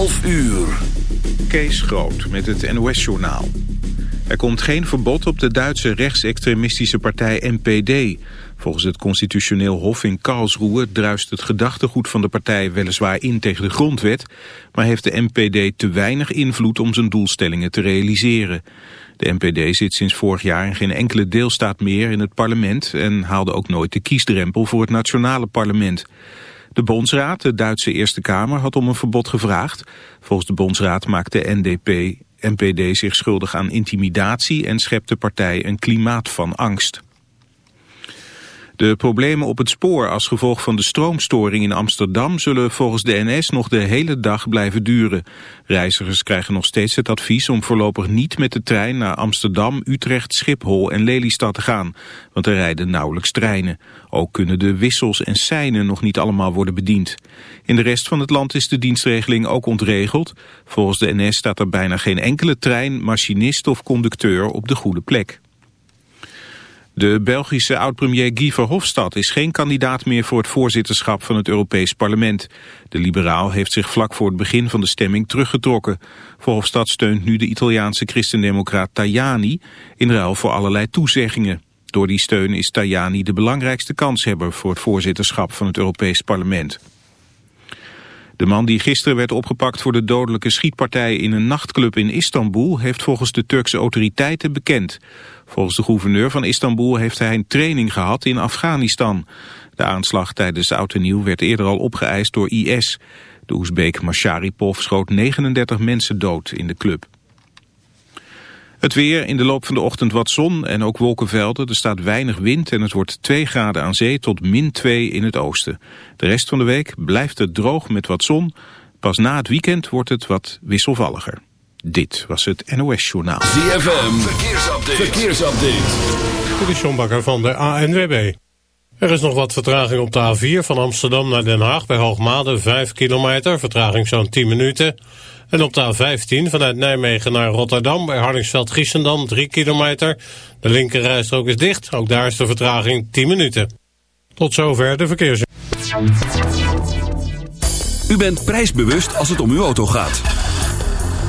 12 uur. Kees Groot met het NOS-journaal. Er komt geen verbod op de Duitse rechtsextremistische partij NPD. Volgens het constitutioneel hof in Karlsruhe druist het gedachtegoed van de partij weliswaar in tegen de grondwet, maar heeft de NPD te weinig invloed om zijn doelstellingen te realiseren. De NPD zit sinds vorig jaar in geen enkele deelstaat meer in het parlement en haalde ook nooit de kiesdrempel voor het nationale parlement. De Bondsraad, de Duitse Eerste Kamer, had om een verbod gevraagd. Volgens de Bondsraad maakt de NDP, NPD zich schuldig aan intimidatie en schept de partij een klimaat van angst. De problemen op het spoor als gevolg van de stroomstoring in Amsterdam zullen volgens de NS nog de hele dag blijven duren. Reizigers krijgen nog steeds het advies om voorlopig niet met de trein naar Amsterdam, Utrecht, Schiphol en Lelystad te gaan, want er rijden nauwelijks treinen. Ook kunnen de wissels en seinen nog niet allemaal worden bediend. In de rest van het land is de dienstregeling ook ontregeld. Volgens de NS staat er bijna geen enkele trein, machinist of conducteur op de goede plek. De Belgische oud-premier Guy Verhofstadt is geen kandidaat meer voor het voorzitterschap van het Europees Parlement. De liberaal heeft zich vlak voor het begin van de stemming teruggetrokken. Verhofstadt steunt nu de Italiaanse christendemocraat Tajani in ruil voor allerlei toezeggingen. Door die steun is Tajani de belangrijkste kanshebber voor het voorzitterschap van het Europees Parlement. De man die gisteren werd opgepakt voor de dodelijke schietpartij in een nachtclub in Istanbul heeft volgens de Turkse autoriteiten bekend. Volgens de gouverneur van Istanbul heeft hij een training gehad in Afghanistan. De aanslag tijdens Oud en Nieuw werd eerder al opgeëist door IS. De Oezbeek Masharipov schoot 39 mensen dood in de club. Het weer, in de loop van de ochtend wat zon en ook wolkenvelden. Er staat weinig wind en het wordt 2 graden aan zee tot min 2 in het oosten. De rest van de week blijft het droog met wat zon. Pas na het weekend wordt het wat wisselvalliger. Dit was het NOS Journaal. ZFM, verkeersupdate. verkeersupdate. Dit is John Bakker van de ANWB. Er is nog wat vertraging op de A4 van Amsterdam naar Den Haag bij Hoogmade 5 kilometer, vertraging zo'n 10 minuten. En op de A15 vanuit Nijmegen naar Rotterdam bij Hardingsveld-Giessendam 3 kilometer. De linkerrijstrook is dicht, ook daar is de vertraging 10 minuten. Tot zover de verkeers. U bent prijsbewust als het om uw auto gaat.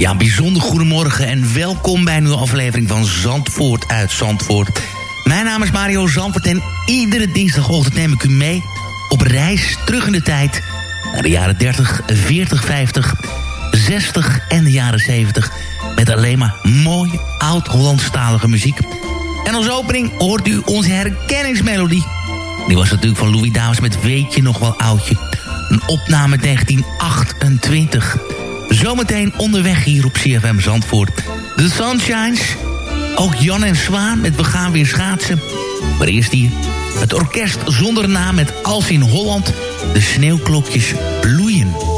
Ja, bijzonder goedemorgen en welkom bij een nieuwe aflevering van Zandvoort uit Zandvoort. Mijn naam is Mario Zandvoort en iedere dinsdagochtend neem ik u mee op reis terug in de tijd naar de jaren 30, 40, 50, 60 en de jaren 70 met alleen maar mooie oud-Hollandstalige muziek. En als opening hoort u onze herkenningsmelodie. Die was natuurlijk van Louis Davis met Weet je nog wel oudje. Een opname 1928. Zometeen onderweg hier op CFM Zandvoort. The Sunshines. Ook Jan en Zwaan met We gaan weer schaatsen. Maar eerst hier het orkest zonder naam met Als in Holland. De sneeuwklokjes bloeien.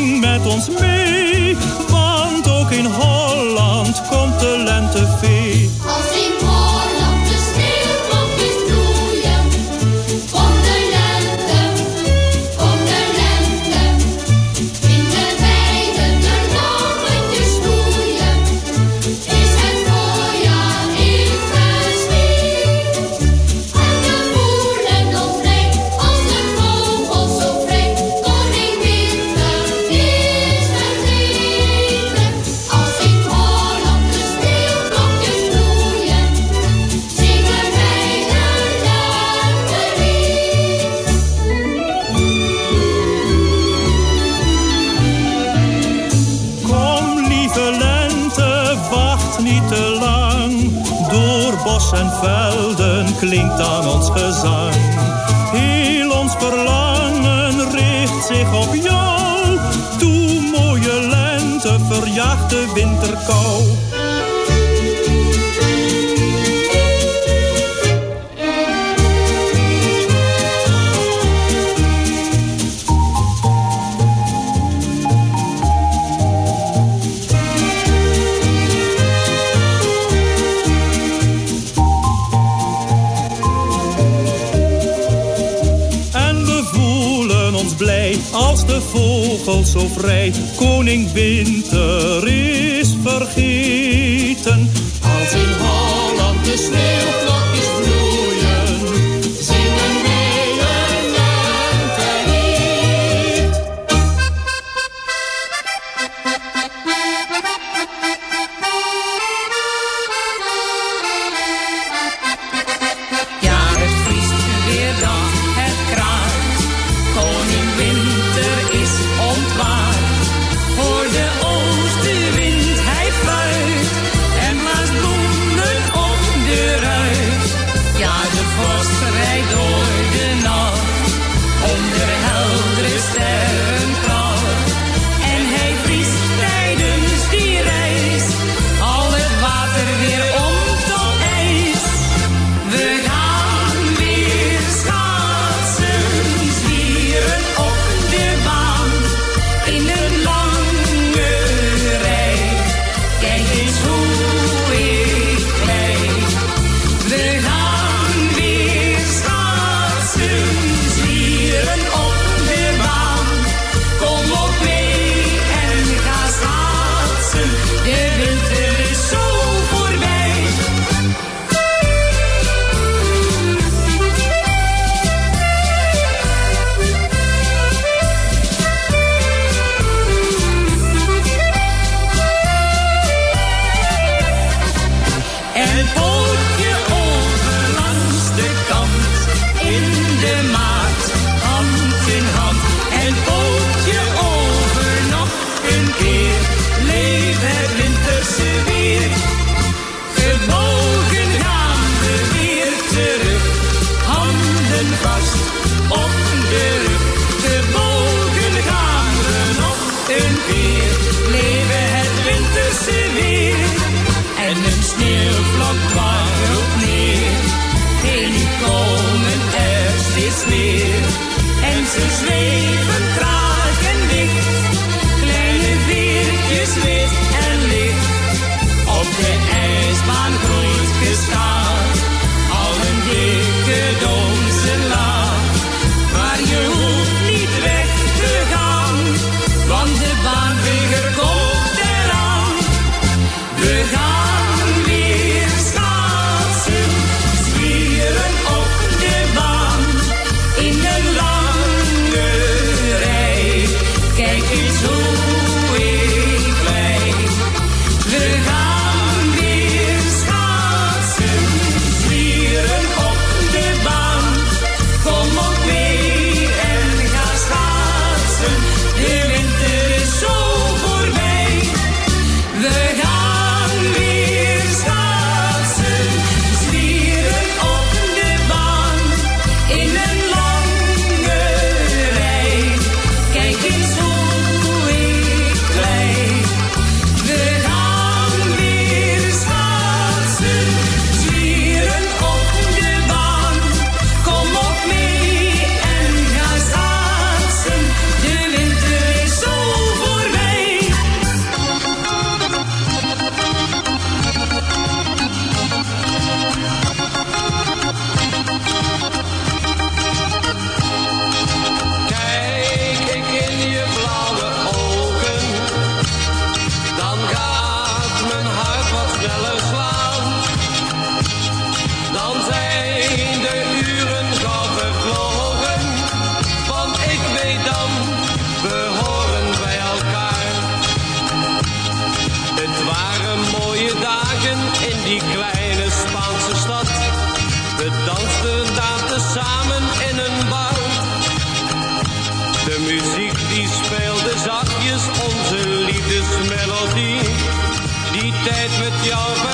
Met ons mee. Want ook in zo vrij. Koning Winter tijd met jou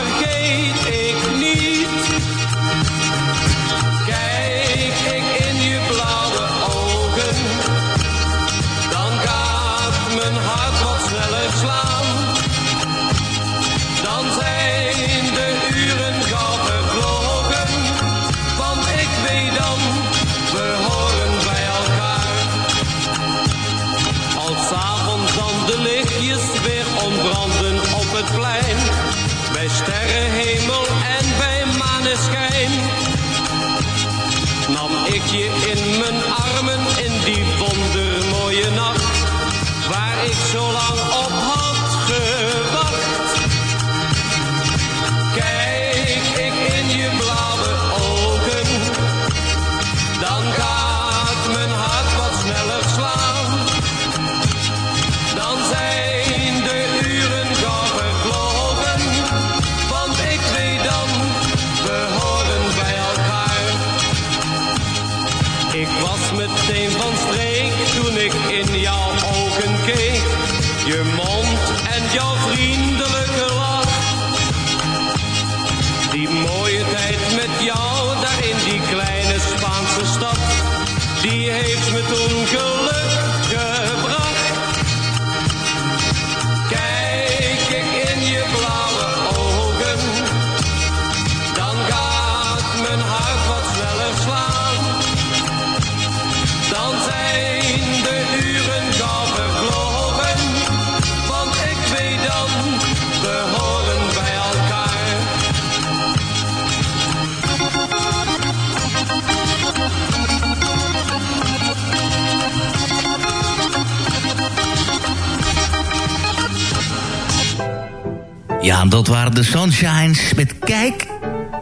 Ja, dat waren de Sunshines met Kijk,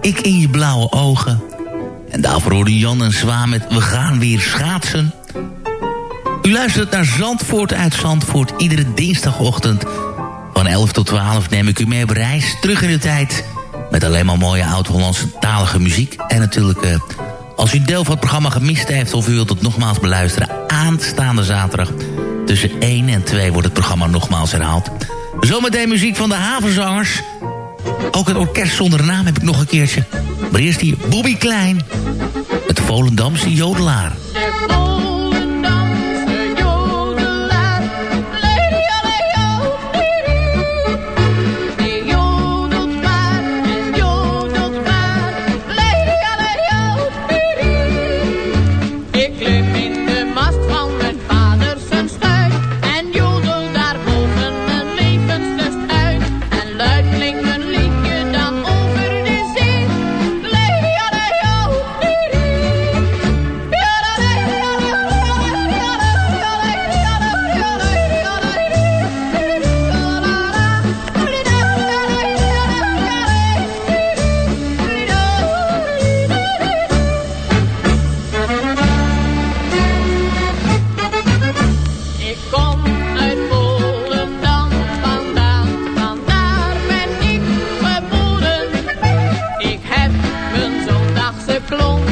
ik in je blauwe ogen. En daarvoor hoorde Jan en Zwa met We gaan weer schaatsen. U luistert naar Zandvoort uit Zandvoort. Iedere dinsdagochtend van 11 tot 12 neem ik u mee op reis terug in de tijd. Met alleen maar mooie oud-Hollandse talige muziek. En natuurlijk, eh, als u een deel van het programma gemist heeft... of u wilt het nogmaals beluisteren, aanstaande zaterdag... tussen 1 en 2 wordt het programma nogmaals herhaald... Zometeen muziek van de havenzangers. Ook het orkest zonder naam heb ik nog een keertje. Maar eerst die Bobby Klein. Het Volendamse jodelaar. klonk.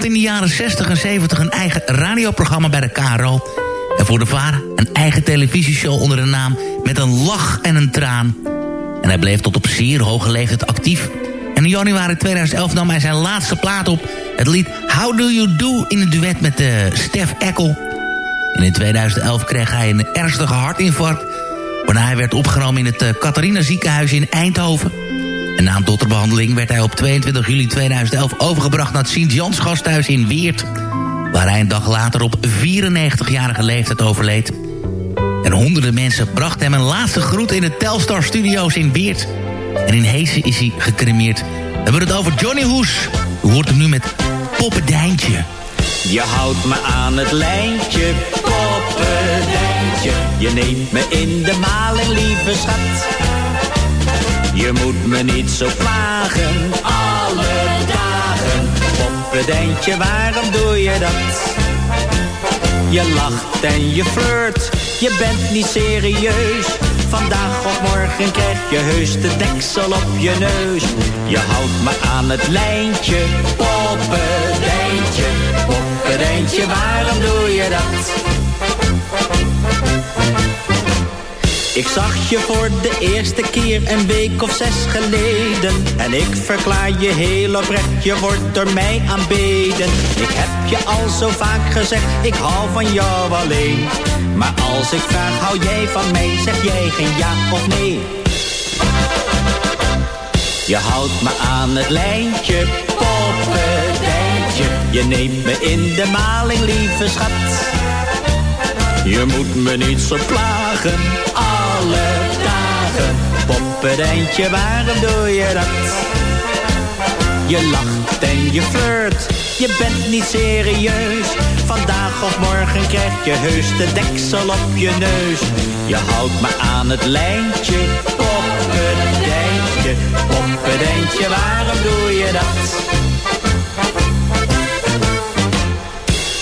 Had in de jaren 60 en 70 een eigen radioprogramma bij de KRO. En voor de VARA een eigen televisieshow onder de naam Met een lach en een traan. En hij bleef tot op zeer hoge leeftijd actief. En in januari 2011 nam hij zijn laatste plaat op. Het lied How Do You Do in een duet met uh, Stef Eckel. En in 2011 kreeg hij een ernstige hartinfarct... waarna hij werd opgenomen in het uh, Catharina ziekenhuis in Eindhoven. En na een dotterbehandeling werd hij op 22 juli 2011 overgebracht... naar het Sint-Jans gasthuis in Weert... waar hij een dag later op 94-jarige leeftijd overleed. En honderden mensen brachten hem een laatste groet in de Telstar Studios in Weert. En in Heesen is hij gecremeerd. We hebben het over Johnny Hoes. U hoort hem nu met Poppendijntje. Je houdt me aan het lijntje, poppendijntje. Je neemt me in de maling, lieve schat. Je moet me niet zo plagen, alle dagen. Poppendijntje, waarom doe je dat? Je lacht en je flirt, je bent niet serieus. Vandaag of morgen krijg je heus de deksel op je neus. Je houdt me aan het lijntje, poppendijntje. Poppendijntje, waarom doe je dat? Ik zag je voor de eerste keer een week of zes geleden. En ik verklaar je heel oprecht, je wordt door mij aanbeden. Ik heb je al zo vaak gezegd, ik hou van jou alleen. Maar als ik vraag, hou jij van mij, zeg jij geen ja of nee. Je houdt me aan het lijntje, poppendijntje. Je neemt me in de maling, lieve schat. Je moet me niet zo plagen, alle dagen. Poppendijntje, waarom doe je dat? Je lacht en je flirt, je bent niet serieus. Vandaag of morgen krijg je heus de deksel op je neus. Je houdt me aan het lijntje, poppendijntje. Poppendijntje, waarom doe je dat?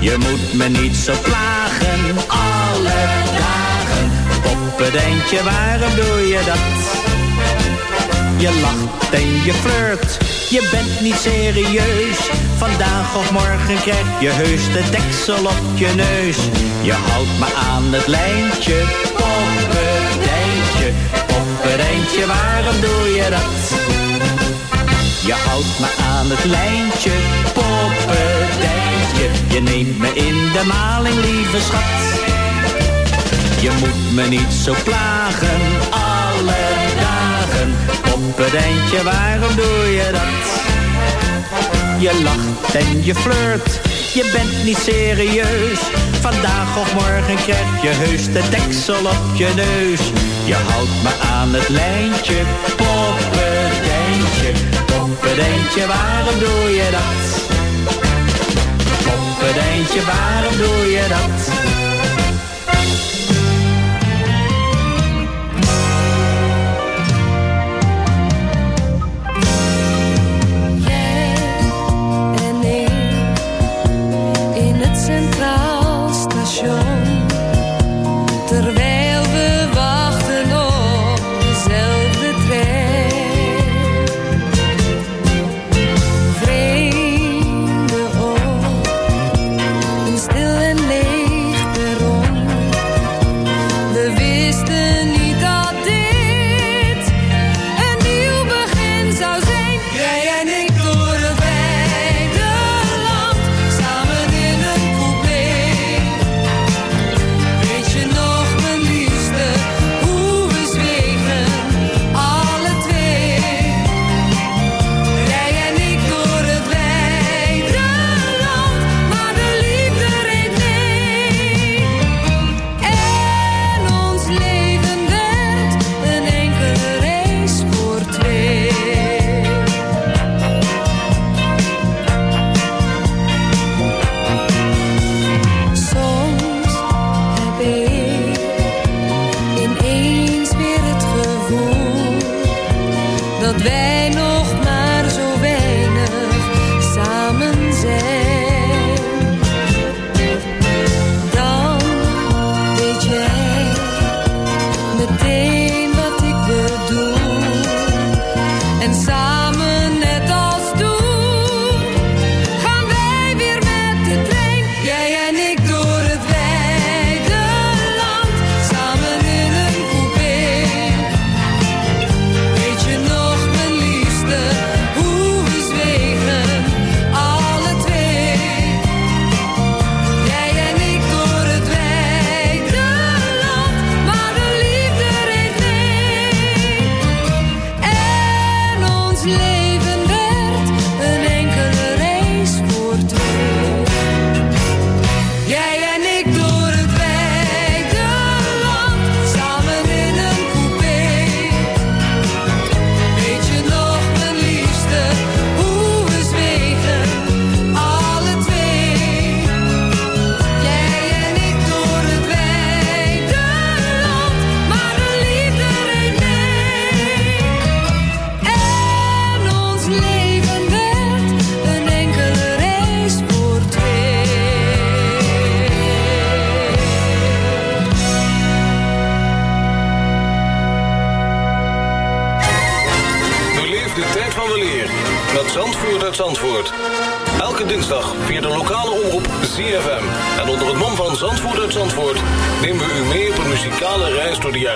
Je moet me niet zo plagen, alle dagen. Poppendijntje, waarom doe je dat? Je lacht en je flirt, je bent niet serieus. Vandaag of morgen krijg je heus de deksel op je neus. Je houdt me aan het lijntje, poppendijntje. Poppendijntje, waarom doe je dat? Je houdt me aan het lijntje, poppendijntje. Je neemt me in de maling, lieve schat. Je moet me niet zo plagen, alle dagen. Poppendijntje, waarom doe je dat? Je lacht en je flirt, je bent niet serieus. Vandaag of morgen krijg je heus de deksel op je neus. Je houdt me aan het lijntje, poppendijntje. Poppendijntje, waarom doe je dat? Poppendijntje, waarom doe je dat?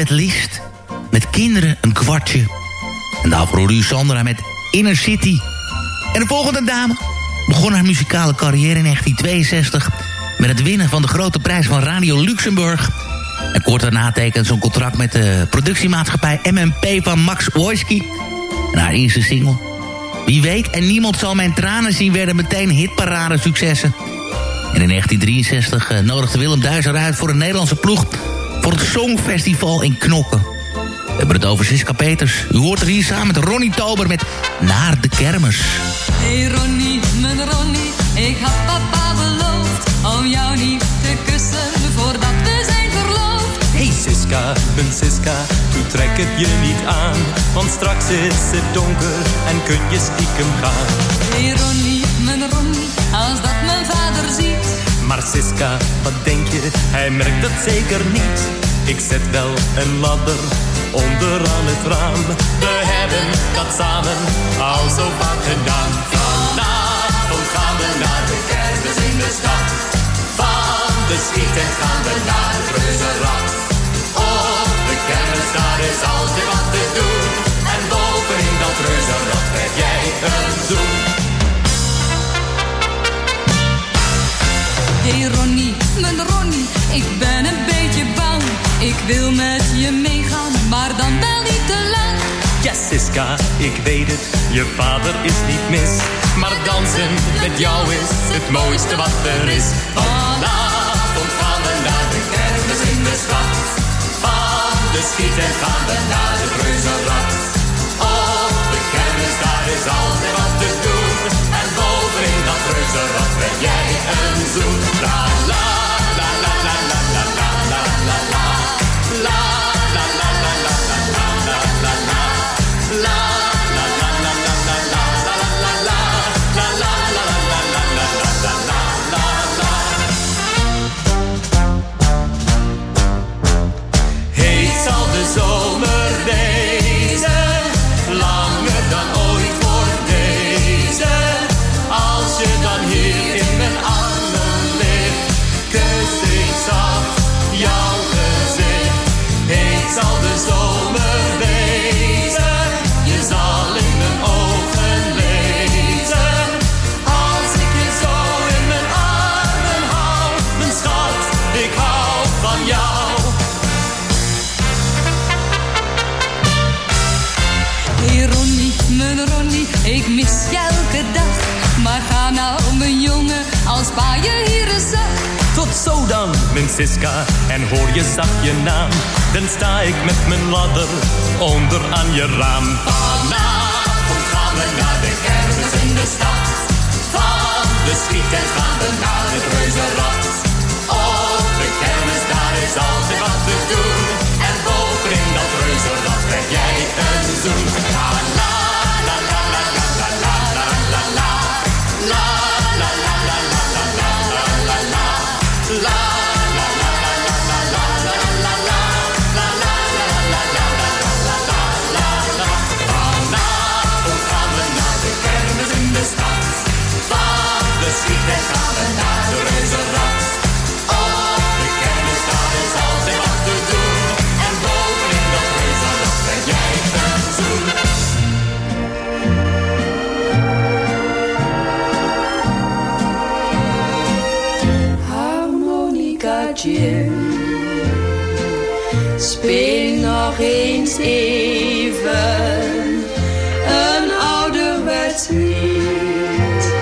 Lisbeth List. Met kinderen een kwartje. En daarvoor hoorde u Sandra met Inner City. En de volgende dame begon haar muzikale carrière in 1962... met het winnen van de grote prijs van Radio Luxemburg. En kort daarna tekende ze een contract met de productiemaatschappij MMP van Max Wojski. En haar eerste single, Wie weet en niemand zal mijn tranen zien... werden meteen hitparade successen. En in 1963 eh, nodigde Willem Duizer uit voor een Nederlandse ploeg... voor het Songfestival in Knokken. We hebben het over Siska Peters. U hoort er hier samen met Ronnie Tober met Naar de Kermis. Hey Ronnie, mijn Ronnie, ik had papa beloofd om jou niet te kussen voordat we zijn verloofd. Hey Siska, mijn Siska, doe trek het je niet aan. Want straks is het donker en kun je stiekem gaan. Hey Ronnie, Maar Siska, wat denk je, hij merkt het zeker niet. Ik zet wel een ladder onderaan het raam. We hebben dat samen al zo vaak gedaan. Vanavond gaan we naar de kermis in de stad. Van de schieten gaan we naar het reuzenrad. Op de kermis daar is altijd wat te doen. En bovenin dat reuzenrad krijg jij een zoen. Hey Ronnie, mijn Ronnie, ik ben een beetje bang. Ik wil met je meegaan, maar dan wel niet te lang. Ja, Siska, ik weet het, je vader is niet mis. Maar dansen met jou is het mooiste wat er is. Vanavond gaan we naar de kermis in de stad. Van de schieten gaan we naar de reuzenrad. Op de kermis, daar is altijd wat te doen zodat ben jij een zoet la la. Zo dan, mijn Siska, en hoor je zacht je naam. Dan sta ik met mijn ladder onder aan je raam. Vanavond gaan we naar de kermis in de stad. Van de schieten gaan we naar het reuzenrad. Op de kermis, daar is altijd wat te doen. En bovenin dat reuzenrad krijg jij een zoen. Eens even een ouderwets lied.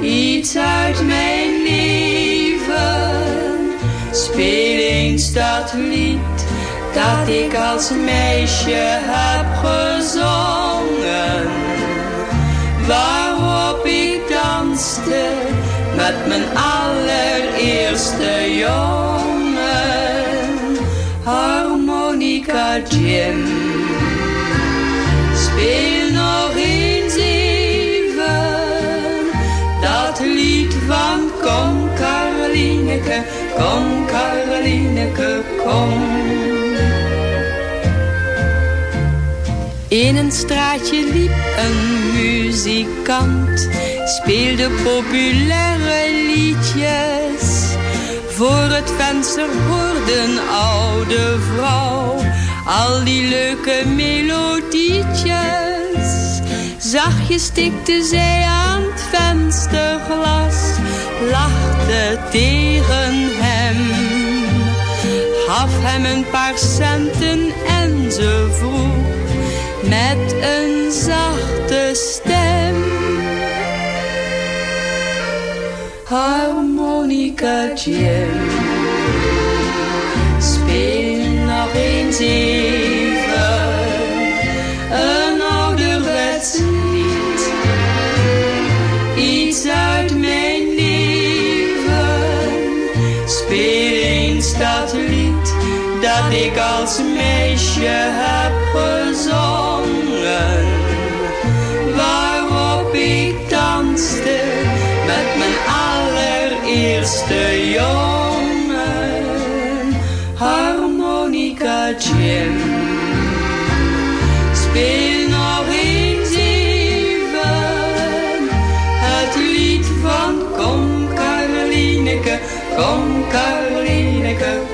Iets uit mijn leven. Speel eens dat lied dat ik als meisje heb gezongen. Waarop ik danste met mijn allereerste jongen. Speel nog eens even dat lied van Kom Carolineke, kom Carolineke, kom. In een straatje liep een muzikant, speelde populaire liedjes. Voor het venster hoorde een oude vrouw al die leuke melodietjes. Zachtjes tikte zij aan het vensterglas, lachte tegen hem. Gaf hem een paar centen en ze vroeg met een zachte stem. Harmonica Jim, speel nog eens even een ouderwets lied. Iets uit mijn leven, speel eens dat lied dat ik als meisje heb kom Karolineke,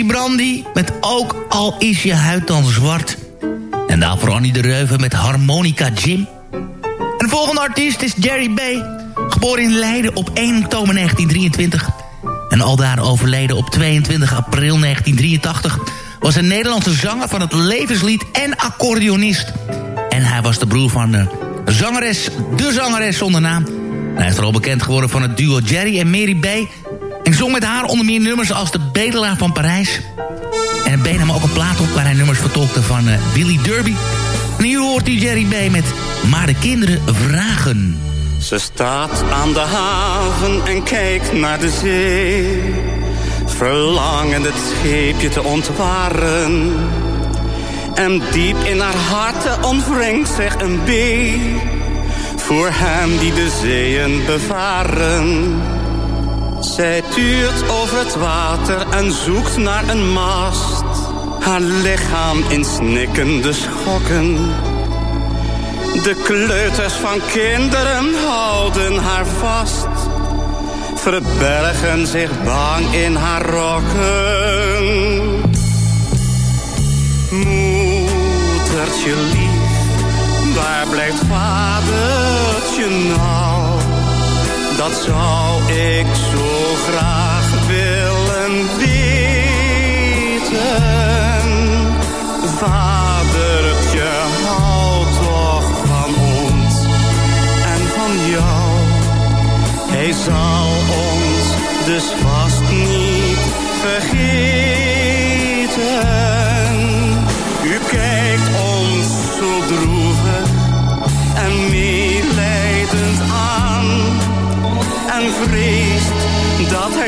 Pietsie Brandy met Ook al is je huid dan zwart. En daarvoor Annie de Reuven met Harmonica Jim. En de volgende artiest is Jerry B. Geboren in Leiden op 1 oktober 1923. En aldaar overleden op 22 april 1983... was een Nederlandse zanger van het levenslied en accordeonist. En hij was de broer van de zangeres, de zangeres zonder naam. En hij is vooral bekend geworden van het duo Jerry en Mary B... En zong met haar onder meer nummers als De Bedelaar van Parijs. En B nam ook een plaat op waar hij nummers vertolkte van eh, Willy Derby. En hier hoort u Jerry B met Maar de kinderen vragen. Ze staat aan de haven en kijkt naar de zee. Verlangend het scheepje te ontwaren. En diep in haar harte ontwringt zich een B. Voor hem die de zeeën bevaren. Zij tuurt over het water en zoekt naar een mast. Haar lichaam in snikkende schokken. De kleuters van kinderen houden haar vast. Verbergen zich bang in haar rokken. Moedertje lief, waar blijft vadertje nou? Dat zou ik zo graag willen weten. Vadertje, hou toch van ons en van jou. Hij zal ons dus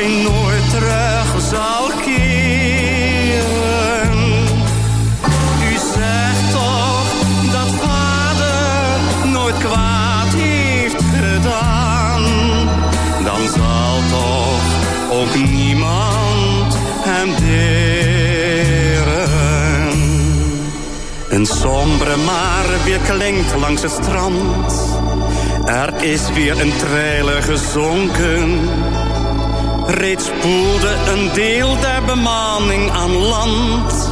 nooit terug zal keren. U zegt toch dat vader nooit kwaad heeft gedaan. Dan zal toch ook niemand hem deren. Een sombere maar weer klinkt langs het strand. Er is weer een trailer gezonken. Reeds spoelde een deel der bemanning aan land.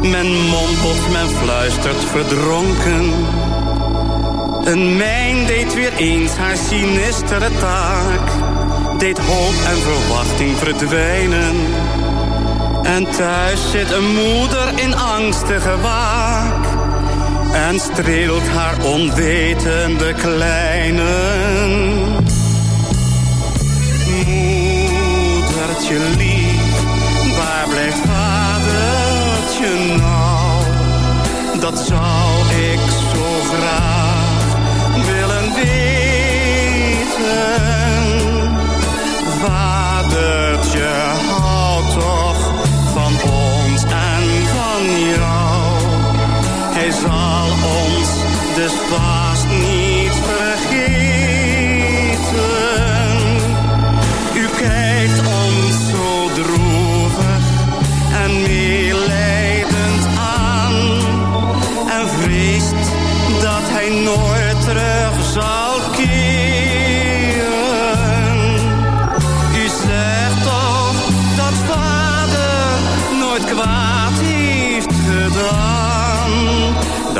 Men mompelt, men fluistert verdronken. Een mijn deed weer eens haar sinistere taak. Deed hoop en verwachting verdwijnen. En thuis zit een moeder in angstige waak. En streelt haar onwetende kleinen. Moedertje lief, waar blijft vadertje nou? Dat zou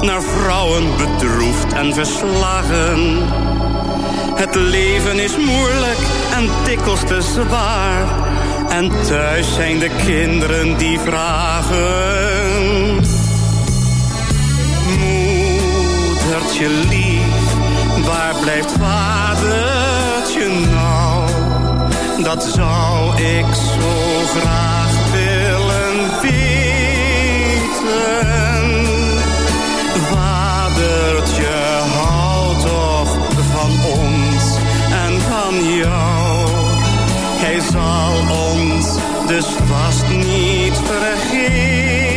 Naar vrouwen bedroefd en verslagen. Het leven is moeilijk en dikwijls te zwaar. En thuis zijn de kinderen die vragen. Moedertje lief, waar blijft vadertje nou? Dat zou ik zo graag dus vast niet vergeten.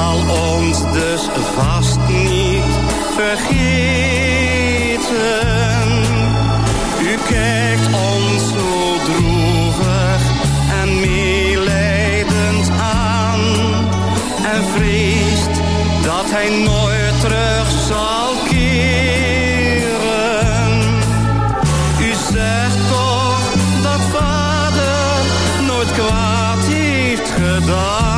zal ons dus vast niet vergeten. U kijkt ons zo droevig en meelijdend aan. En vreest dat hij nooit terug zal keren. U zegt toch dat vader nooit kwaad heeft gedaan.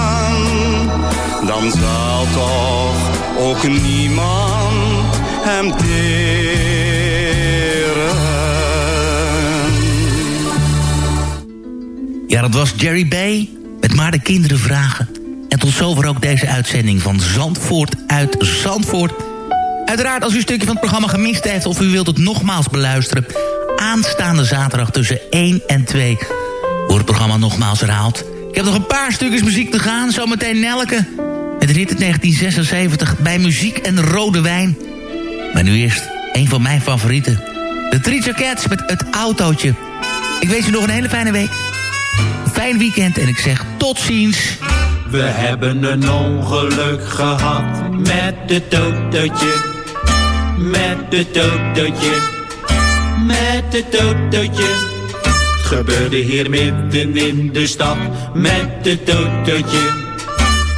Dan zal toch ook niemand hem deren. Ja, dat was Jerry Bay met Maar de Kinderen Vragen. En tot zover ook deze uitzending van Zandvoort uit Zandvoort. Uiteraard, als u een stukje van het programma gemist heeft... of u wilt het nogmaals beluisteren... aanstaande zaterdag tussen 1 en 2 wordt het programma nogmaals herhaald. Ik heb nog een paar stukjes muziek te gaan. Zometeen Nelke de uit 1976 bij Muziek en Rode Wijn. Maar nu eerst een van mijn favorieten. De Three Cats met Het Autootje. Ik wens u nog een hele fijne week. Een fijn weekend en ik zeg tot ziens. We hebben een ongeluk gehad met het autootje. Met het autootje. Met het autootje. Het gebeurde hier midden in de stad. Met het autootje.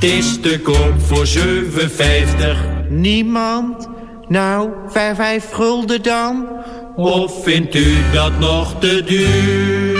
Het is te koop voor 7,50. Niemand? Nou, vijf, vijf gulden dan? Of vindt u dat nog te duur?